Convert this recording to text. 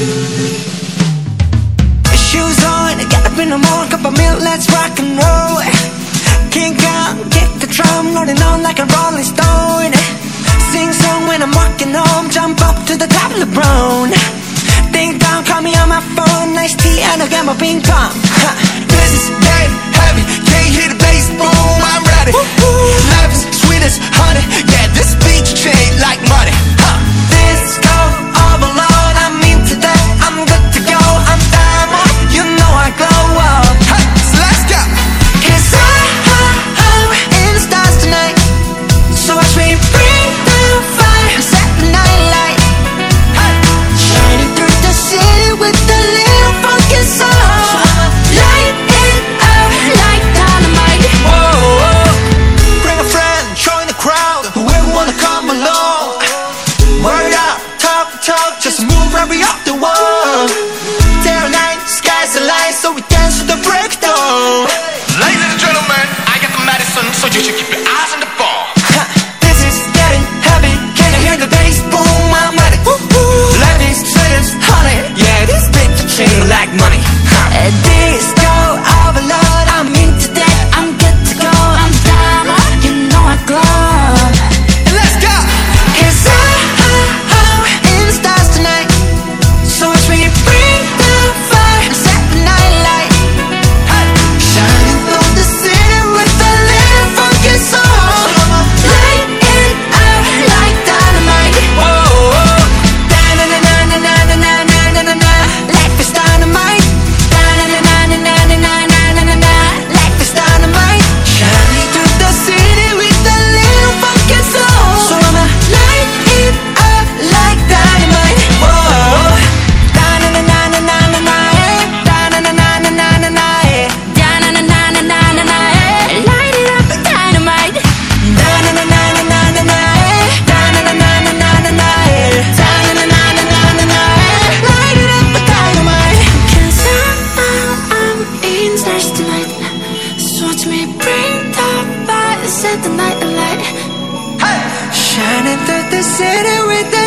Shoes on, get up in the morning, cup of milk, let's rock and roll. Kick out, kick the drum, rolling on like a rolling stone. Sing song when I'm walking home, jump up to the top of the brown. Ding dong, call me on my phone, nice tea, and I'll get my ping pong. Huh. This is day. touch me, bring the fire, set the night alight. Hey! Shining through the city with the